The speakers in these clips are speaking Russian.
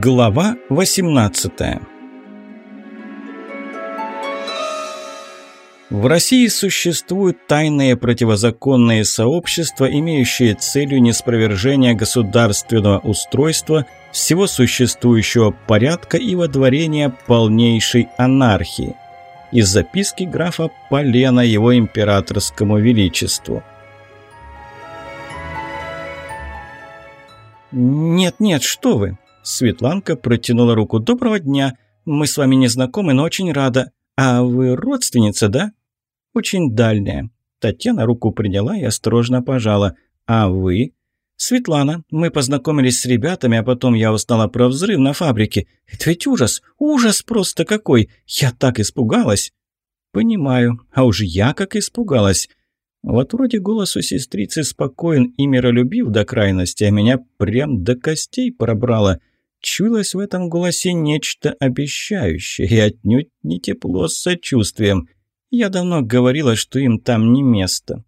Глава 18 В России существуют тайные противозаконные сообщества, имеющие целью неспровержения государственного устройства, всего существующего порядка и водворения полнейшей анархии. Из записки графа Полена его императорскому величеству. «Нет-нет, что вы!» Светланка протянула руку. «Доброго дня! Мы с вами не знакомы, но очень рада. А вы родственница, да?» «Очень дальняя». Татьяна руку приняла и осторожно пожала. «А вы?» «Светлана, мы познакомились с ребятами, а потом я узнала про взрыв на фабрике. Это ведь ужас! Ужас просто какой! Я так испугалась!» «Понимаю. А уж я как испугалась. Вот вроде голос у сестрицы спокоен и миролюбив до крайности, а меня прям до костей пробрало. Чулось в этом голосе нечто обещающее и отнюдь не тепло с сочувствием. Я давно говорила, что им там не место.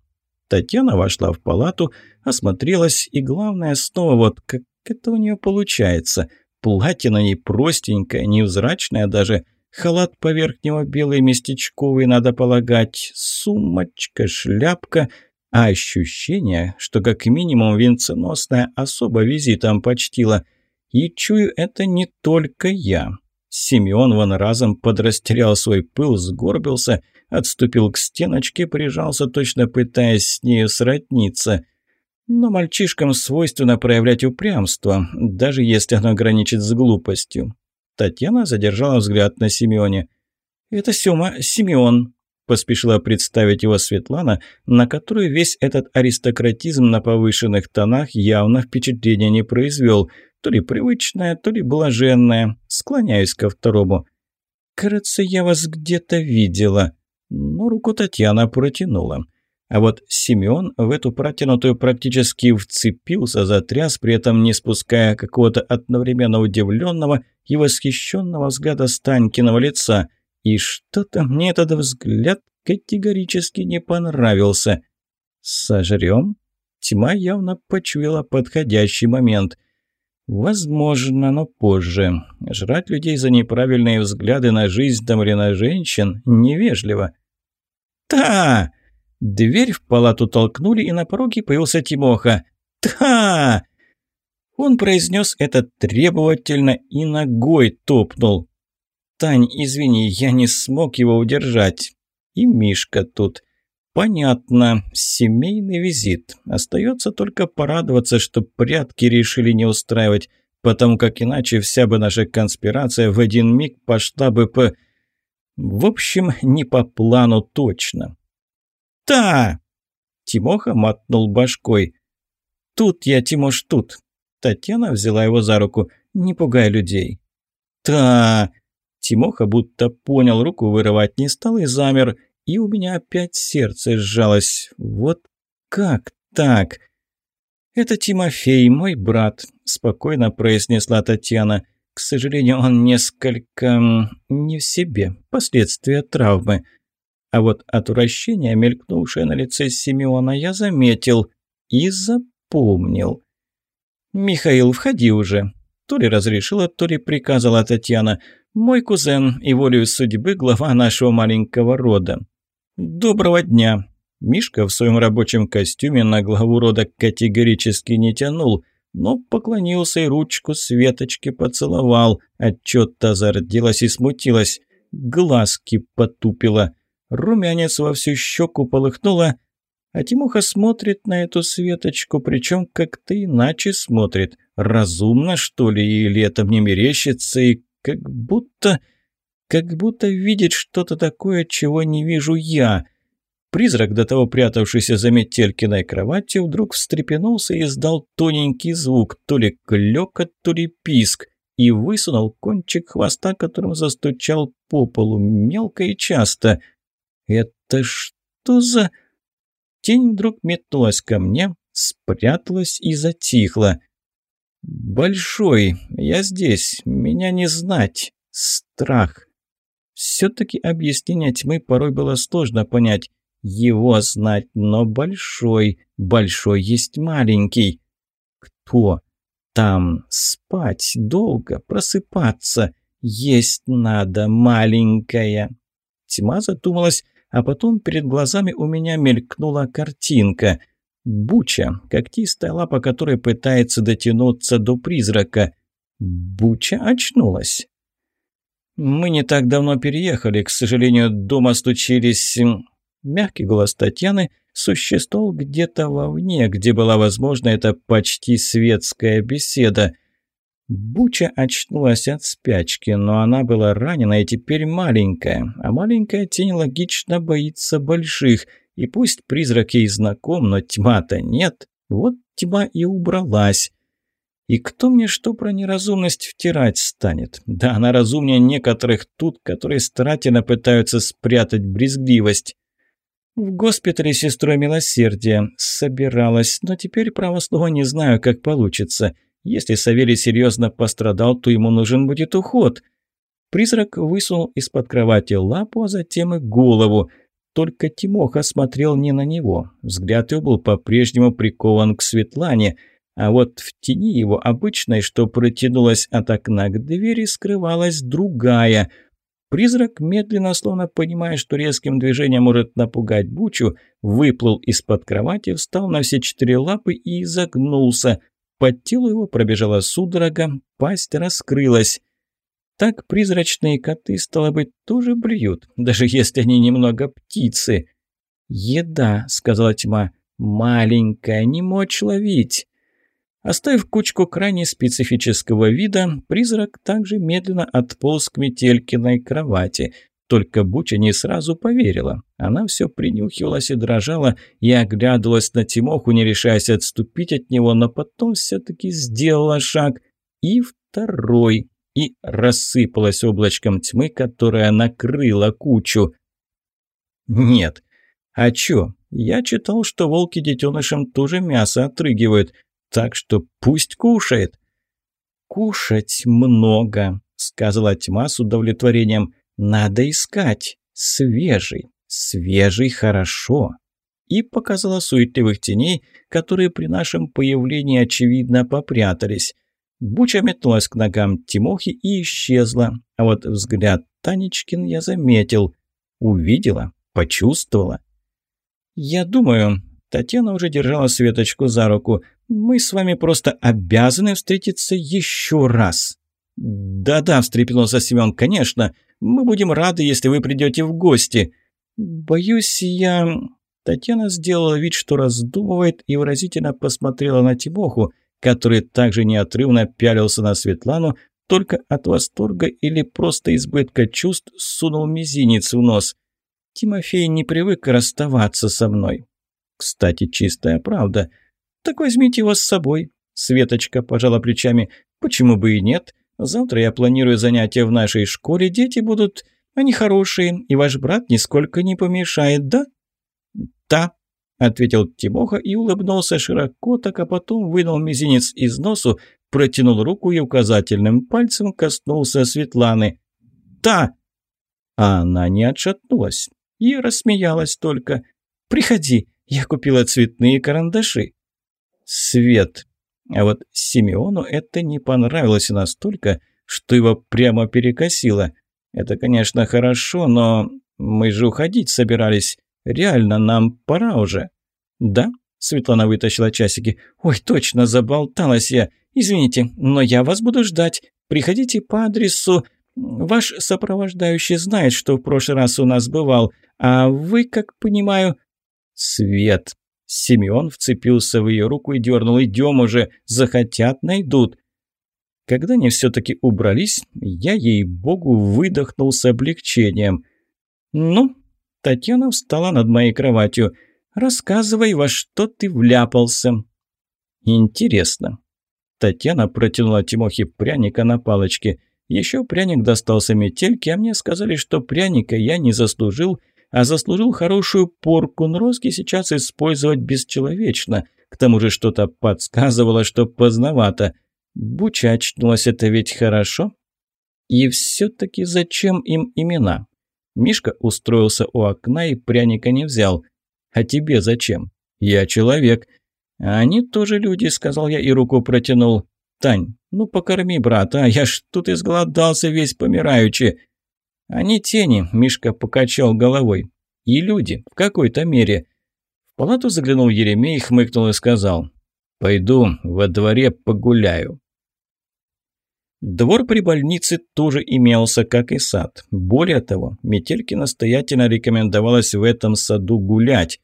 Татьяна вошла в палату, осмотрелась, и главное снова вот как это у нее получается. Платье на ней простенькое, невзрачное даже, халат поверх него белый местечковый, надо полагать, сумочка, шляпка, а ощущение, что как минимум венценосная особа визитом почтила – и чую, это не только я. Семён вон разом подрастерял свой пыл, сгорбился, отступил к стеночке, прижался, точно пытаясь с нею сродниться. Но мальчишкам свойственно проявлять упрямство, даже если оно граничит с глупостью. Татьяна задержала взгляд на Семёне. «Это Сёма, Семён», – поспешила представить его Светлана, на которую весь этот аристократизм на повышенных тонах явно впечатления не произвел – то ли привычная, то ли блаженная. Склоняюсь ко второму. «Кажется, я вас где-то видела». Но руку Татьяна протянула. А вот Семён в эту протянутую практически вцепился, затряс, при этом не спуская какого-то одновременно удивленного и восхищенного взгляда Станькиного лица. И что-то мне этот взгляд категорически не понравился. «Сожрём?» Тьма явно почуяла подходящий момент – Возможно, но позже. Жрать людей за неправильные взгляды на жизнь там или на женщин невежливо. «Та!» Дверь в палату толкнули, и на пороге появился Тимоха. «Та!» Он произнес это требовательно и ногой топнул. «Тань, извини, я не смог его удержать». И Мишка тут. Понятно, семейный визит. Остается только порадоваться, что прятки решили не устраивать, потому как иначе вся бы наша конспирация в один миг пошла бы по... В общем, не по плану точно. «Та!» Тимоха мотнул башкой. «Тут я, Тимош, тут!» Татьяна взяла его за руку. «Не пугай людей!» «Та!» Тимоха будто понял, руку вырывать не стал и замер – и у меня опять сердце сжалось. Вот как так? «Это Тимофей, мой брат», – спокойно произнесла Татьяна. «К сожалению, он несколько... не в себе, последствия травмы. А вот отвращение, мелькнувшее на лице Симеона, я заметил и запомнил. «Михаил, входи уже», – то ли разрешила, то ли приказала Татьяна. «Мой кузен и волею судьбы глава нашего маленького рода. «Доброго дня!» Мишка в своем рабочем костюме на главу рода категорически не тянул, но поклонился и ручку Светочки поцеловал. Отчет-то зарделась и смутилась. Глазки потупила. Румянец во всю щеку полыхнула. А Тимоха смотрит на эту Светочку, причем как-то иначе смотрит. Разумно, что ли, или это мне мерещится, и как будто как будто видит что-то такое, чего не вижу я. Призрак, до того прятавшийся за Метелькиной кроватью, вдруг встрепенулся и издал тоненький звук, то ли клёкот, то ли писк, и высунул кончик хвоста, которым застучал по полу мелко и часто. «Это что за...» Тень вдруг метнулась ко мне, спряталась и затихла. «Большой, я здесь, меня не знать. Страх». Все-таки объяснение тьмы порой было сложно понять. Его знать, но большой, большой есть маленький. Кто? Там спать долго, просыпаться. Есть надо, маленькая. Тьма задумалась, а потом перед глазами у меня мелькнула картинка. Буча, когтистая лапа которой пытается дотянуться до призрака. Буча очнулась. «Мы не так давно переехали. К сожалению, дома стучились...» Мягкий голос Татьяны существовал где-то вовне, где была возможна эта почти светская беседа. Буча очнулась от спячки, но она была ранена и теперь маленькая, а маленькая тень логично боится больших, и пусть призрак ей знаком, но тьма-то нет, вот тьма и убралась. И кто мне что про неразумность втирать станет? Да она разумнее некоторых тут, которые старательно пытаются спрятать брезгливость. В госпитале сестрой милосердия собиралась, но теперь, право слова, не знаю, как получится – если Савелий серьезно пострадал, то ему нужен будет уход. Призрак высунул из-под кровати лапу, а затем и голову. Только Тимоха смотрел не на него. Взгляд его был по-прежнему прикован к Светлане, а вот в тени его обычной, что протянулась от окна к двери, скрывалась другая. Призрак, медленно, словно понимая, что резким движением может напугать Бучу, выплыл из-под кровати, встал на все четыре лапы и изогнулся. По телу его пробежала судорога, пасть раскрылась. Так призрачные коты, стало быть, тоже блюют, даже если они немного птицы. «Еда», — сказала тьма, — «маленькая, не мочь ловить». Оставив кучку крайне специфического вида, призрак также медленно отполз к Метелькиной кровати. Только Буча не сразу поверила. Она все принюхивалась и дрожала, и оглядывалась на Тимоху, не решаясь отступить от него, но потом все-таки сделала шаг. И второй. И рассыпалась облачком тьмы, которая накрыла кучу. Нет. А чё? Я читал, что волки детенышам тоже мясо отрыгивают, так что пусть кушает. «Кушать много», — сказала тьма с удовлетворением. Надо искать. Свежий. Свежий хорошо. И показала суетливых теней, которые при нашем появлении, очевидно, попрятались. Буча метнулась к ногам Тимохи и исчезла. А вот взгляд Танечкин я заметил. Увидела, почувствовала. «Я думаю...» Татьяна уже держала Светочку за руку. «Мы с вами просто обязаны встретиться еще раз». «Да-да», – встрепенулся Семен, – «конечно. Мы будем рады, если вы придете в гости». «Боюсь, я...» Татьяна сделала вид, что раздумывает, и выразительно посмотрела на Тимоху, который также неотрывно пялился на Светлану, только от восторга или просто избытка чувств сунул мизинец в нос. Тимофей не привык расставаться со мной. Кстати, чистая правда. Так возьмите его с собой. Светочка пожала плечами. Почему бы и нет? Завтра я планирую занятия в нашей школе, дети будут... Они хорошие, и ваш брат нисколько не помешает, да?» «Да», — ответил Тимоха и улыбнулся широко, так а потом вынул мизинец из носу, протянул руку и указательным пальцем коснулся Светланы. «Да!» А она не отшатнулась и рассмеялась только. «Приходи, я купила цветные карандаши». «Свет, а вот Симеону это не понравилось настолько, что его прямо перекосило. Это, конечно, хорошо, но мы же уходить собирались. Реально, нам пора уже. Да? Светлана вытащила часики. Ой, точно, заболталась я. Извините, но я вас буду ждать. Приходите по адресу. Ваш сопровождающий знает, что в прошлый раз у нас бывал. А вы, как понимаю... Свет, Семен вцепился в ее руку и дернул. «Идем уже! Захотят, найдут!» Когда они все-таки убрались, я, ей-богу, выдохнул с облегчением. «Ну?» Татьяна встала над моей кроватью. «Рассказывай, во что ты вляпался». «Интересно». Татьяна протянула Тимохе пряника на палочке. Еще пряник достался метельке, а мне сказали, что пряника я не заслужил а заслужил хорошую порку, но Роски сейчас использовать бесчеловечно. К тому же что-то подсказывало, что поздновато. Буча очнулась, это ведь хорошо? И все-таки зачем им имена? Мишка устроился у окна и пряника не взял. А тебе зачем? Я человек. они тоже люди, сказал я и руку протянул. Тань, ну покорми брата, а я ж тут изголодался весь помираючи. Они тени, Мишка покачал головой. И люди, в какой-то мере. В палату заглянул Еремей, хмыкнул и сказал. «Пойду во дворе погуляю». Двор при больнице тоже имелся, как и сад. Более того, Метельке настоятельно рекомендовалось в этом саду гулять.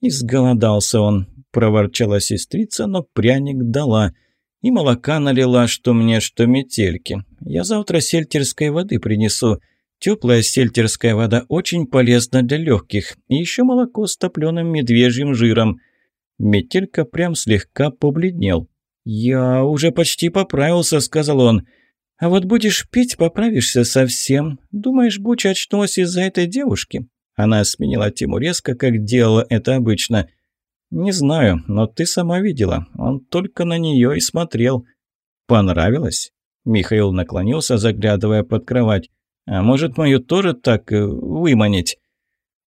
«Изголодался он», – проворчала сестрица, но пряник дала. И молока налила, что мне, что Метельке. Я завтра сельтерской воды принесу. Теплая сельтерская вода очень полезна для легких. И еще молоко с топленым медвежьим жиром. Метелька прям слегка побледнел. «Я уже почти поправился», — сказал он. «А вот будешь пить, поправишься совсем. Думаешь, Буча очнулась из-за этой девушки?» Она сменила тему резко, как делала это обычно. «Не знаю, но ты сама видела. Он только на нее и смотрел». «Понравилось?» Михаил наклонился, заглядывая под кровать. «А может, мою тоже так э, выманить?»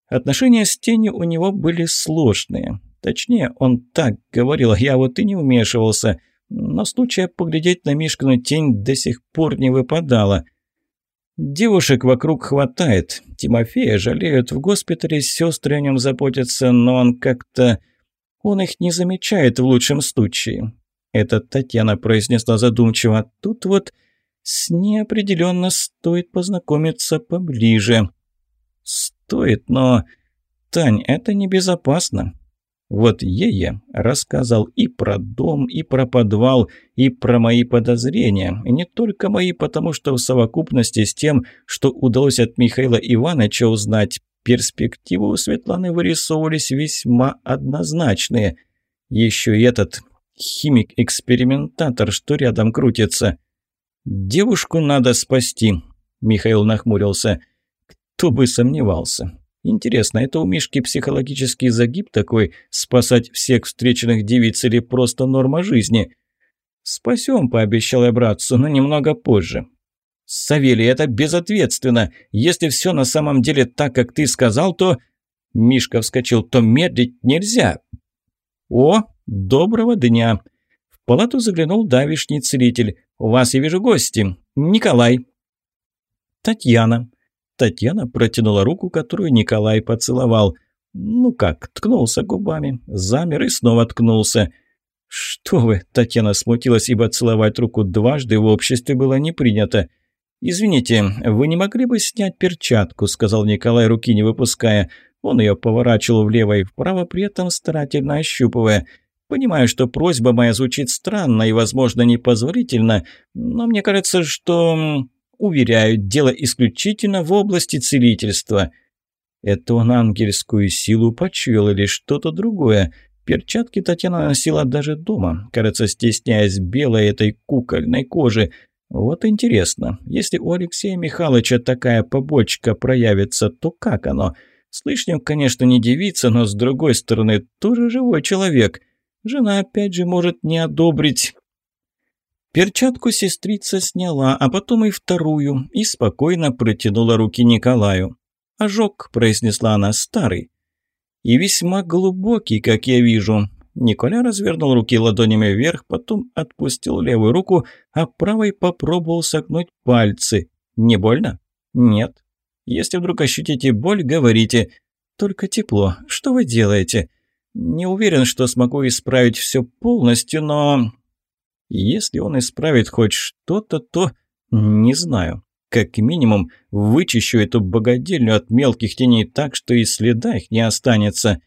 Отношения с тенью у него были сложные. Точнее, он так говорил, я вот и не вмешивался. Но случая поглядеть на Мишкину тень до сих пор не выпадало. Девушек вокруг хватает. Тимофея жалеют в госпитале, сестры о нем заботятся, но он как-то... Он их не замечает в лучшем случае. Это Татьяна произнесла задумчиво. Тут вот с ней определенно стоит познакомиться поближе. Стоит, но... Тань, это небезопасно. Вот я рассказал и про дом, и про подвал, и про мои подозрения. И не только мои, потому что в совокупности с тем, что удалось от Михаила Ивановича узнать, перспективы у Светланы вырисовывались весьма однозначные. Еще и этот химик-экспериментатор, что рядом крутится. «Девушку надо спасти», — Михаил нахмурился. «Кто бы сомневался. Интересно, это у Мишки психологический загиб такой, спасать всех встреченных девиц или просто норма жизни? «Спасем», — пообещал я братцу, но немного позже. «Савелий, это безответственно. Если все на самом деле так, как ты сказал, то...» Мишка вскочил, то медлить нельзя. «О, доброго дня!» В палату заглянул давишний целитель. «У вас, я вижу, гости. Николай». «Татьяна», Татьяна протянула руку, которую Николай поцеловал. Ну как, ткнулся губами, замер и снова ткнулся. «Что вы?» – Татьяна смутилась, ибо целовать руку дважды в обществе было не принято. «Извините, вы не могли бы снять перчатку?» – сказал Николай, руки не выпуская. Он ее поворачивал влево и вправо, при этом старательно ощупывая. «Понимаю, что просьба моя звучит странно и, возможно, непозволительно, но мне кажется, что...» Уверяют, дело исключительно в области целительства. Это он ангельскую силу почуял или что-то другое. Перчатки Татьяна носила даже дома, кажется, стесняясь белой этой кукольной кожи. Вот интересно, если у Алексея Михайловича такая побочка проявится, то как оно? Слышнев, конечно, не девица, но с другой стороны, тоже живой человек. Жена опять же может не одобрить. Перчатку сестрица сняла, а потом и вторую, и спокойно протянула руки Николаю. «Ожог», — произнесла она, — «старый». «И весьма глубокий, как я вижу». Николя развернул руки ладонями вверх, потом отпустил левую руку, а правой попробовал согнуть пальцы. «Не больно?» «Нет». «Если вдруг ощутите боль, говорите. Только тепло. Что вы делаете?» «Не уверен, что смогу исправить все полностью, но...» Если он исправит хоть что-то, то... Не знаю. Как минимум, вычищу эту богадельню от мелких теней так, что и следа их не останется.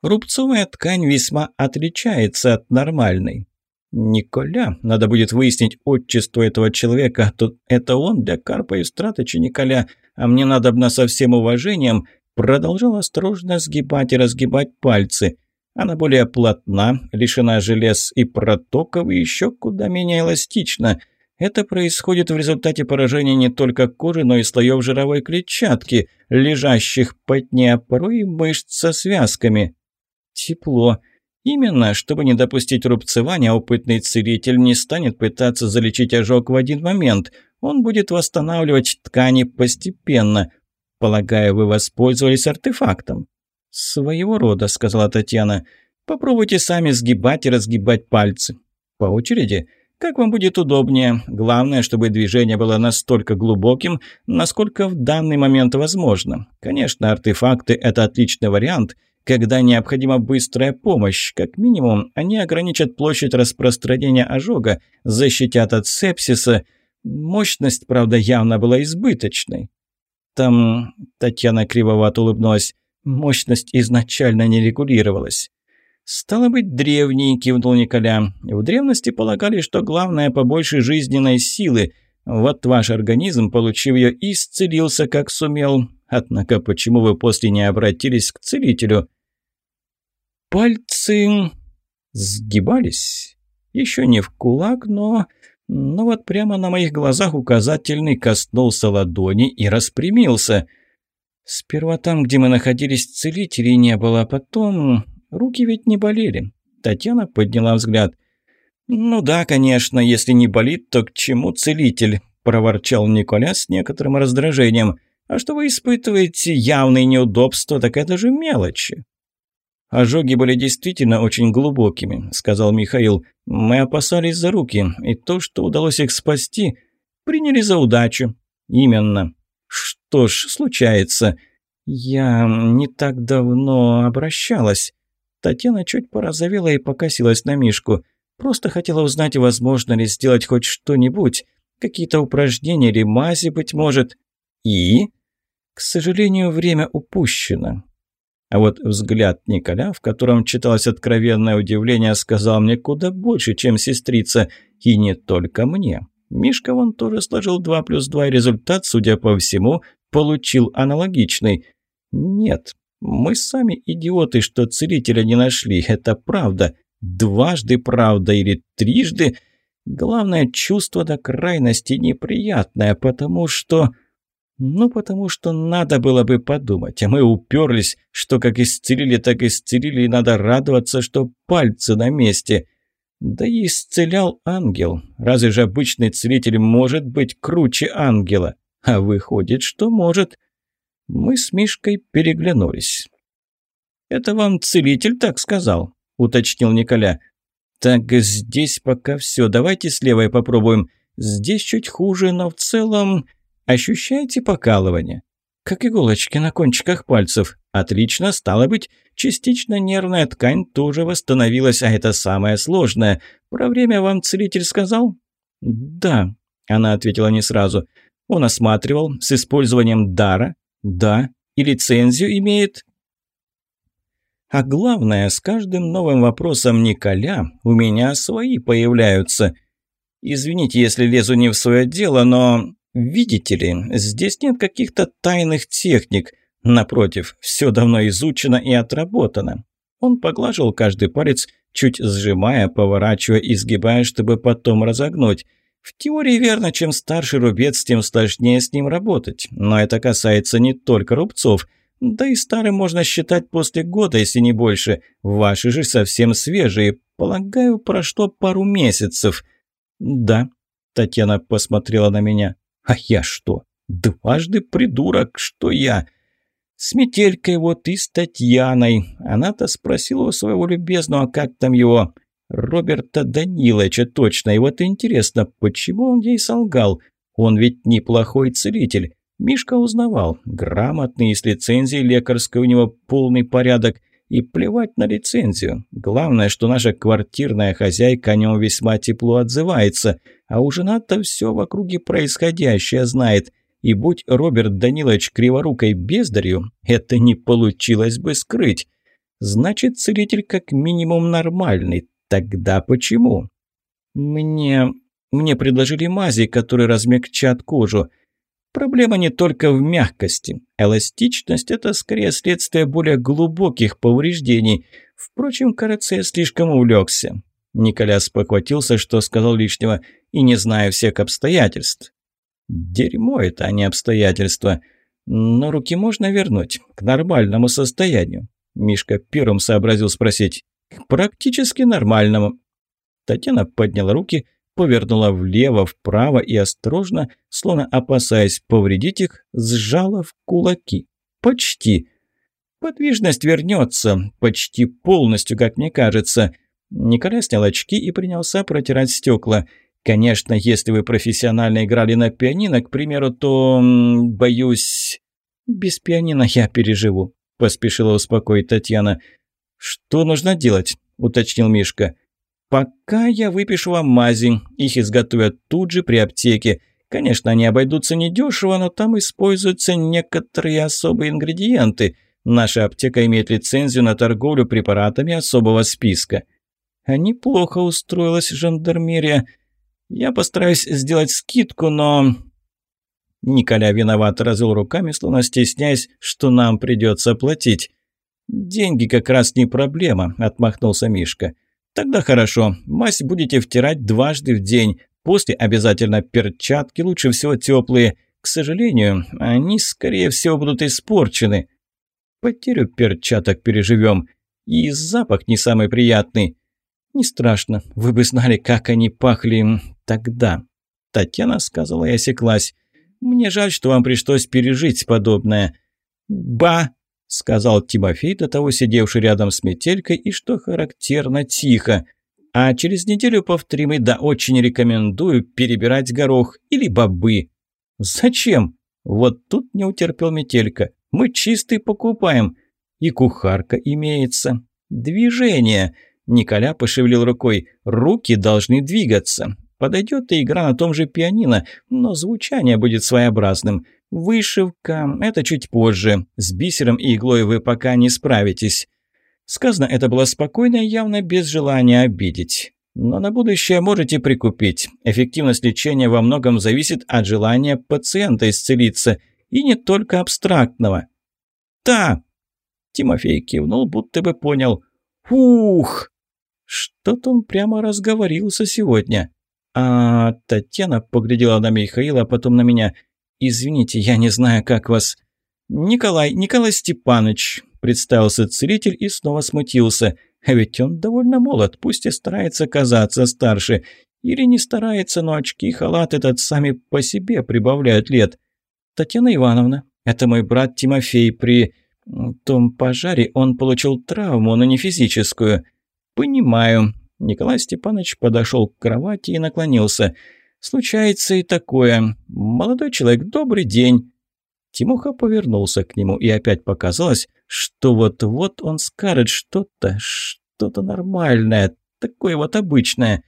Рубцовая ткань весьма отличается от нормальной. Николя, надо будет выяснить отчество этого человека, то это он для Карпа и Стратыча Николя, а мне надо бы со всем уважением продолжал осторожно сгибать и разгибать пальцы – она более плотна, лишена желез и протоков и еще куда менее эластична. Это происходит в результате поражения не только кожи, но и слоев жировой клетчатки, лежащих под ней, а порой и мышц со связками. Тепло. Именно, чтобы не допустить рубцевания, опытный целитель не станет пытаться залечить ожог в один момент. Он будет восстанавливать ткани постепенно. Полагаю, вы воспользовались артефактом. «Своего рода», — сказала Татьяна. «Попробуйте сами сгибать и разгибать пальцы. По очереди. Как вам будет удобнее. Главное, чтобы движение было настолько глубоким, насколько в данный момент возможно. Конечно, артефакты – это отличный вариант, когда необходима быстрая помощь. Как минимум, они ограничат площадь распространения ожога, защитят от сепсиса. Мощность, правда, явно была избыточной. Там Татьяна кривовато улыбнулась. Мощность изначально не регулировалась. «Стало быть, древние», – кивнул Николя. «В древности полагали, что главное побольше жизненной силы. Вот ваш организм, получив ее, исцелился, как сумел. Однако почему вы после не обратились к целителю?» Пальцы сгибались. Еще не в кулак, но... Но вот прямо на моих глазах указательный коснулся ладони и распрямился. Сперва там, где мы находились, целителей не было, а потом Руки ведь не болели. Татьяна подняла взгляд. «Ну да, конечно, если не болит, то к чему целитель?» – проворчал Николя с некоторым раздражением. «А что вы испытываете явные неудобства, так это же мелочи». «Ожоги были действительно очень глубокими», – сказал Михаил. «Мы опасались за руки, и то, что удалось их спасти, приняли за удачу». «Именно». «Что ж, случается. Я не так давно обращалась». Татьяна чуть порозовела и покосилась на Мишку. Просто хотела узнать, возможно ли сделать хоть что-нибудь. Какие-то упражнения или мази, быть может. И? К сожалению, время упущено. А вот взгляд Николя, в котором читалось откровенное удивление, сказал мне куда больше, чем сестрица. И не только мне. Мишка вон тоже сложил 2 плюс 2, и результат, судя по всему, получил аналогичный. Нет, мы сами идиоты, что целителя не нашли. Это правда. Дважды правда или трижды. Главное, чувство до крайности неприятное, потому что... Ну, потому что надо было бы подумать, а мы уперлись, что как исцелили, так исцелили, и надо радоваться, что пальцы на месте. Да и исцелял ангел. Разве же обычный целитель может быть круче ангела? А выходит, что может. Мы с Мишкой переглянулись. «Это вам целитель так сказал?» – уточнил Николя. «Так здесь пока все. Давайте с левой попробуем. Здесь чуть хуже, но в целом... Ощущаете покалывание?» «Как иголочки на кончиках пальцев. Отлично, стало быть, частично нервная ткань тоже восстановилась, а это самое сложное. Про время вам целитель сказал?» «Да», – она ответила не сразу. «Он осматривал с использованием дара, да, и лицензию имеет. А главное, с каждым новым вопросом Николя у меня свои появляются. Извините, если лезу не в свое дело, но... Видите ли, здесь нет каких-то тайных техник. Напротив, все давно изучено и отработано. Он поглаживал каждый палец, чуть сжимая, поворачивая и сгибая, чтобы потом разогнуть. В теории верно, чем старше рубец, тем сложнее с ним работать. Но это касается не только рубцов. Да и старым можно считать после года, если не больше. Ваши же совсем свежие. Полагаю, прошло пару месяцев. Да, Татьяна посмотрела на меня. А я что? Дважды придурок, что я? С метелькой вот и с Татьяной. Она-то спросила у своего любезного, как там его... Роберта Даниловича точно. И вот интересно, почему он ей солгал? Он ведь неплохой целитель. Мишка узнавал. Грамотный, с лицензией лекарской у него полный порядок. И плевать на лицензию. Главное, что наша квартирная хозяйка о нем весьма тепло отзывается. А у жена-то все в округе происходящее знает. И будь Роберт Данилович криворукой бездарью, это не получилось бы скрыть. Значит, целитель как минимум нормальный, Тогда почему? Мне... Мне предложили мази, которые размягчат кожу. Проблема не только в мягкости. Эластичность – это скорее следствие более глубоких повреждений. Впрочем, кажется, я слишком увлекся. Николяс похватился, что сказал лишнего, и не знаю всех обстоятельств. Дерьмо это, а не обстоятельства. Но руки можно вернуть к нормальному состоянию. Мишка первым сообразил спросить практически нормальному. Татьяна подняла руки, повернула влево, вправо и осторожно, словно опасаясь повредить их, сжала в кулаки. Почти. Подвижность вернется, почти полностью, как мне кажется. Николай снял очки и принялся протирать стекла. Конечно, если вы профессионально играли на пианино, к примеру, то, боюсь, без пианино я переживу, поспешила успокоить Татьяна. Что нужно делать? уточнил Мишка. Пока я выпишу вам мази, их изготовят тут же при аптеке. Конечно, они обойдутся недешево, но там используются некоторые особые ингредиенты. Наша аптека имеет лицензию на торговлю препаратами особого списка. А неплохо устроилась жандармерия. Я постараюсь сделать скидку, но...» Николя виноват развел руками, словно стесняясь, что нам придется платить. «Деньги как раз не проблема», – отмахнулся Мишка. «Тогда хорошо. Мазь будете втирать дважды в день. После обязательно перчатки, лучше всего теплые. К сожалению, они, скорее всего, будут испорчены. Потерю перчаток переживем. И запах не самый приятный. Не страшно. Вы бы знали, как они пахли тогда. Татьяна сказала и осеклась. Мне жаль, что вам пришлось пережить подобное. Ба! Сказал Тимофей, до того сидевший рядом с метелькой, и что характерно тихо. А через неделю повторим и да очень рекомендую перебирать горох или бобы. Зачем? Вот тут не утерпел метелька. Мы чистый покупаем. И кухарка имеется. Движение. Николя пошевелил рукой. Руки должны двигаться. Подойдет и игра на том же пианино, но звучание будет своеобразным. Вышивка – это чуть позже. С бисером и иглой вы пока не справитесь. Сказано это было спокойно и явно без желания обидеть. Но на будущее можете прикупить. Эффективность лечения во многом зависит от желания пациента исцелиться. И не только абстрактного. «Да!» Тимофей кивнул, будто бы понял. «Ух!» Что-то он прямо разговорился сегодня. А Татьяна поглядела на Михаила, а потом на меня. «Извините, я не знаю, как вас...» «Николай, Николай Степанович», – представился целитель и снова смутился. «А ведь он довольно молод, пусть и старается казаться старше. Или не старается, но очки и халат этот сами по себе прибавляют лет. Татьяна Ивановна, это мой брат Тимофей. При том пожаре он получил травму, но не физическую». «Понимаю», Николай Степанович подошел к кровати и наклонился. «Случается и такое. Молодой человек, добрый день». Тимоха повернулся к нему, и опять показалось, что вот-вот он скажет что-то, что-то нормальное, такое вот обычное.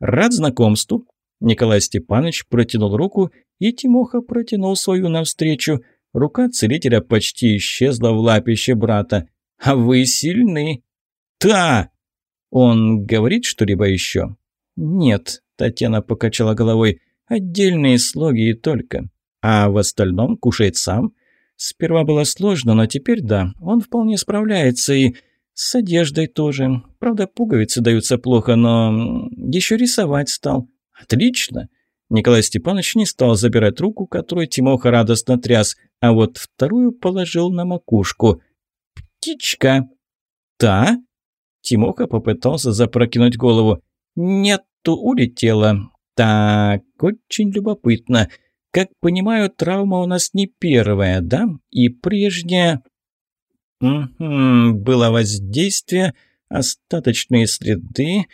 «Рад знакомству». Николай Степанович протянул руку, и Тимоха протянул свою навстречу. Рука целителя почти исчезла в лапище брата. «А вы сильны!» «Та!» «Он говорит что-либо еще?» «Нет», – Татьяна покачала головой, – «отдельные слоги и только. А в остальном кушает сам. Сперва было сложно, но теперь да, он вполне справляется и с одеждой тоже. Правда, пуговицы даются плохо, но еще рисовать стал. Отлично!» Николай Степанович не стал забирать руку, которую Тимоха радостно тряс, а вот вторую положил на макушку. «Птичка!» «Та?» Тимоха попытался запрокинуть голову. «Нету, улетела. Так, очень любопытно. Как понимаю, травма у нас не первая, да? И прежняя...» «Угу, было воздействие, остаточные следы.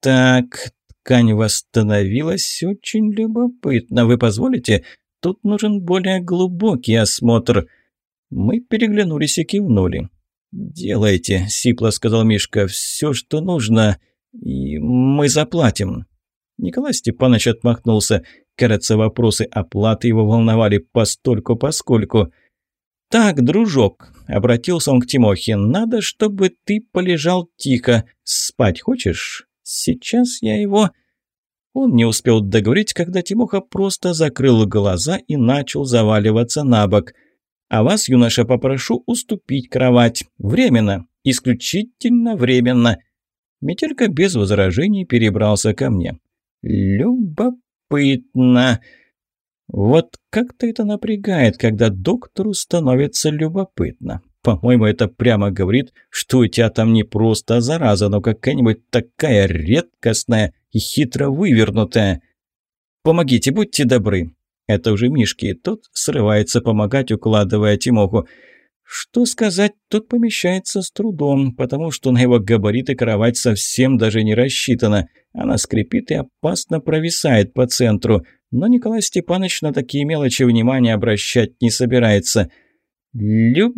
Так, ткань восстановилась. Очень любопытно. Вы позволите? Тут нужен более глубокий осмотр». Мы переглянулись и кивнули. «Делайте», – сипло сказал Мишка, – «все, что нужно, и мы заплатим». Николай Степанович отмахнулся. Кажется, вопросы оплаты его волновали постольку-поскольку. «Так, дружок», – обратился он к Тимохе, – «надо, чтобы ты полежал тихо. Спать хочешь? Сейчас я его...» Он не успел договорить, когда Тимоха просто закрыл глаза и начал заваливаться на бок – а вас, юноша, попрошу уступить кровать. Временно. Исключительно временно». Метелька без возражений перебрался ко мне. «Любопытно. Вот как-то это напрягает, когда доктору становится любопытно. По-моему, это прямо говорит, что у тебя там не просто зараза, но какая-нибудь такая редкостная и хитро вывернутая. Помогите, будьте добры. Это уже Мишки, и тот срывается помогать, укладывая Тимоху. Что сказать, тот помещается с трудом, потому что на его габариты кровать совсем даже не рассчитана. Она скрипит и опасно провисает по центру. Но Николай Степанович на такие мелочи внимания обращать не собирается. «Любопытно»,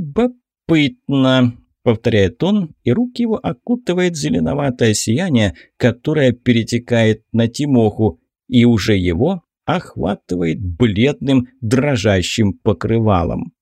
— повторяет он, и руки его окутывает зеленоватое сияние, которое перетекает на Тимоху, и уже его охватывает бледным дрожащим покрывалом.